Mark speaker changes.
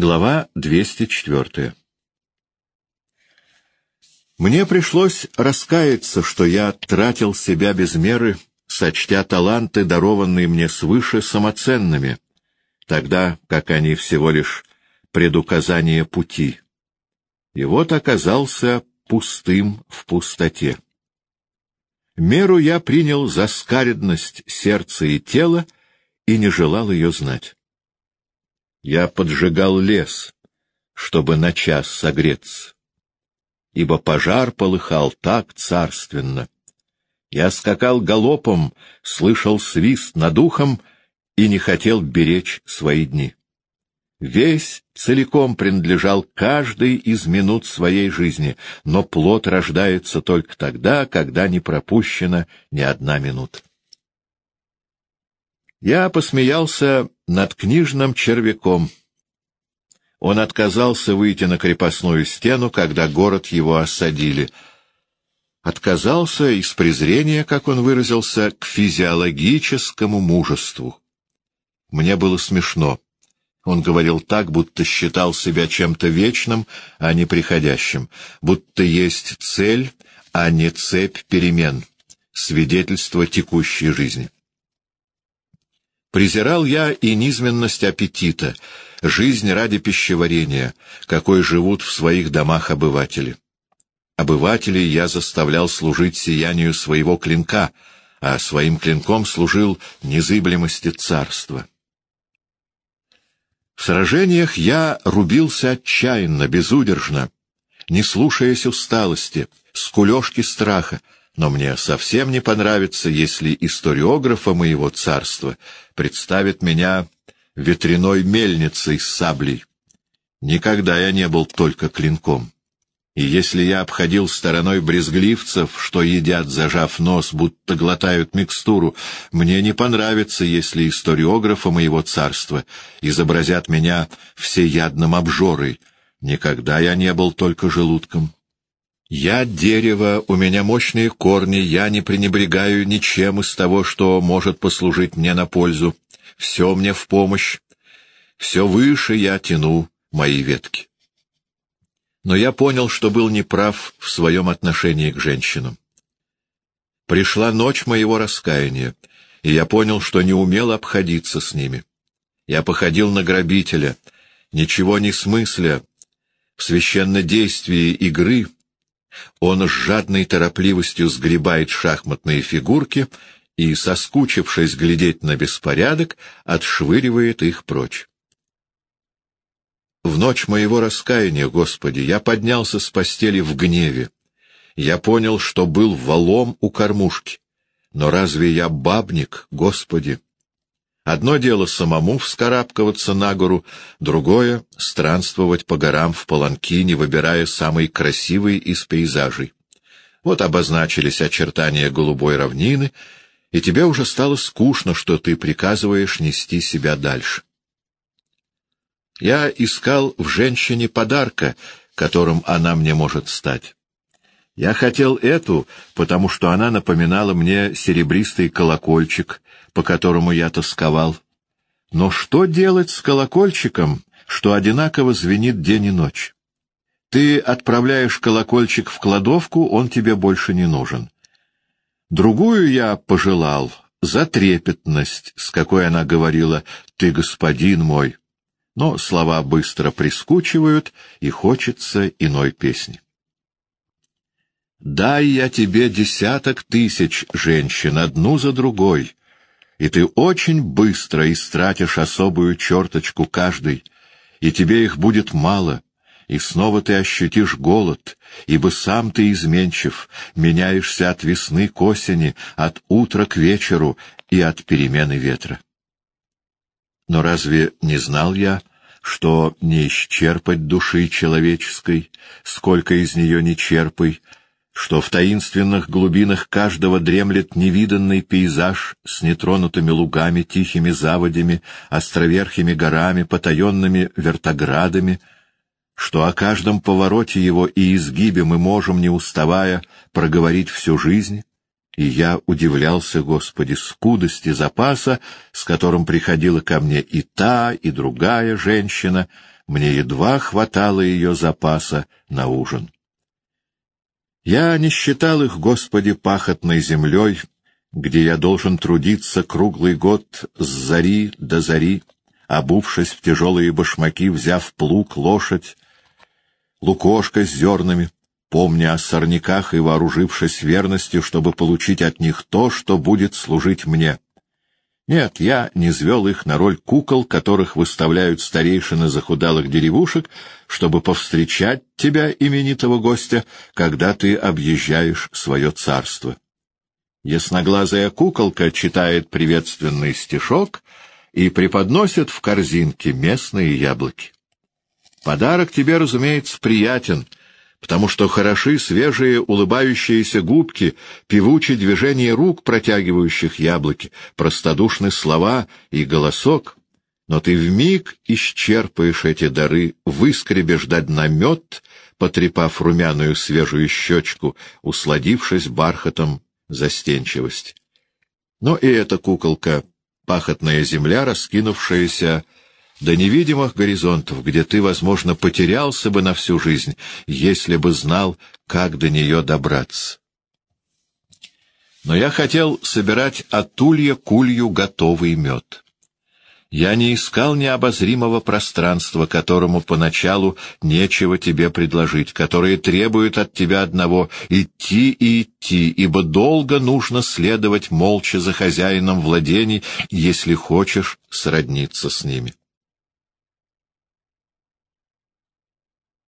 Speaker 1: Глава 204 Мне пришлось раскаяться, что я тратил себя без меры, сочтя таланты, дарованные мне свыше, самоценными, тогда как они всего лишь предуказание пути. И вот оказался пустым в пустоте. Меру я принял за скаредность сердца и тела и не желал ее знать. Я поджигал лес, чтобы на час согреться, ибо пожар полыхал так царственно. Я скакал галопом, слышал свист над ухом и не хотел беречь свои дни. Весь целиком принадлежал каждой из минут своей жизни, но плод рождается только тогда, когда не пропущена ни одна минута. Я посмеялся над книжным червяком. Он отказался выйти на крепостную стену, когда город его осадили. Отказался из презрения, как он выразился, к физиологическому мужеству. Мне было смешно. Он говорил так, будто считал себя чем-то вечным, а не приходящим, будто есть цель, а не цепь перемен, свидетельство текущей жизни. Презирал я и низменность аппетита, жизнь ради пищеварения, какой живут в своих домах обыватели. Обывателей я заставлял служить сиянию своего клинка, а своим клинком служил незыблемости царства. В сражениях я рубился отчаянно, безудержно, не слушаясь усталости, скулежки страха, но мне совсем не понравится, если историографа моего царства представит меня ветряной мельницей с саблей. Никогда я не был только клинком. И если я обходил стороной брезгливцев, что едят, зажав нос, будто глотают микстуру, мне не понравится, если историографы моего царства изобразят меня всеядным обжорой. Никогда я не был только желудком. Я дерево, у меня мощные корни, я не пренебрегаю ничем из того, что может послужить мне на пользу. Все мне в помощь. Все выше я тяну мои ветки но я понял, что был неправ в своем отношении к женщинам. Пришла ночь моего раскаяния, и я понял, что не умел обходиться с ними. Я походил на грабителя, ничего не смысля. В священнодействии игры он с жадной торопливостью сгребает шахматные фигурки и, соскучившись глядеть на беспорядок, отшвыривает их прочь. В ночь моего раскаяния, Господи, я поднялся с постели в гневе. Я понял, что был валом у кормушки. Но разве я бабник, Господи? Одно дело самому вскарабкиваться на гору, другое — странствовать по горам в паланкине, выбирая самый красивый из пейзажей. Вот обозначились очертания голубой равнины, и тебе уже стало скучно, что ты приказываешь нести себя дальше. Я искал в женщине подарка, которым она мне может стать. Я хотел эту, потому что она напоминала мне серебристый колокольчик, по которому я тосковал. Но что делать с колокольчиком, что одинаково звенит день и ночь? Ты отправляешь колокольчик в кладовку, он тебе больше не нужен. Другую я пожелал за трепетность, с какой она говорила «ты господин мой» но слова быстро прискучивают, и хочется иной песни. «Дай я тебе десяток тысяч женщин, одну за другой, и ты очень быстро истратишь особую черточку каждой, и тебе их будет мало, и снова ты ощутишь голод, ибо сам ты изменчив, меняешься от весны к осени, от утра к вечеру и от перемены ветра. Но разве не знал я, что не исчерпать души человеческой, сколько из нее не черпай, что в таинственных глубинах каждого дремлет невиданный пейзаж с нетронутыми лугами, тихими заводями, островерхими горами, потаенными вертоградами, что о каждом повороте его и изгибе мы можем, не уставая, проговорить всю жизнь, и я удивлялся, Господи, скудости запаса, с которым приходила ко мне и та, и другая женщина, мне едва хватало ее запаса на ужин. Я не считал их, Господи, пахотной землей, где я должен трудиться круглый год с зари до зари, обувшись в тяжелые башмаки, взяв плуг, лошадь, лукошко с зернами, помня о сорняках и вооружившись верностью, чтобы получить от них то, что будет служить мне. Нет, я не звел их на роль кукол, которых выставляют старейшины захудалых деревушек, чтобы повстречать тебя, именитого гостя, когда ты объезжаешь свое царство. Ясноглазая куколка читает приветственный стишок и преподносит в корзинке местные яблоки. Подарок тебе, разумеется, приятен — потому что хороши свежие улыбающиеся губки, певучие движения рук, протягивающих яблоки, простодушны слова и голосок. Но ты вмиг исчерпаешь эти дары, выскребешь до дна мед, потрепав румяную свежую щечку, усладившись бархатом застенчивости. Но и эта куколка — пахотная земля, раскинувшаяся до невидимых горизонтов, где ты, возможно, потерялся бы на всю жизнь, если бы знал, как до нее добраться. Но я хотел собирать от улья кулью готовый мед. Я не искал необозримого пространства, которому поначалу нечего тебе предложить, которое требует от тебя одного — идти и идти, ибо долго нужно следовать молча за хозяином владений, если хочешь сродниться с ними.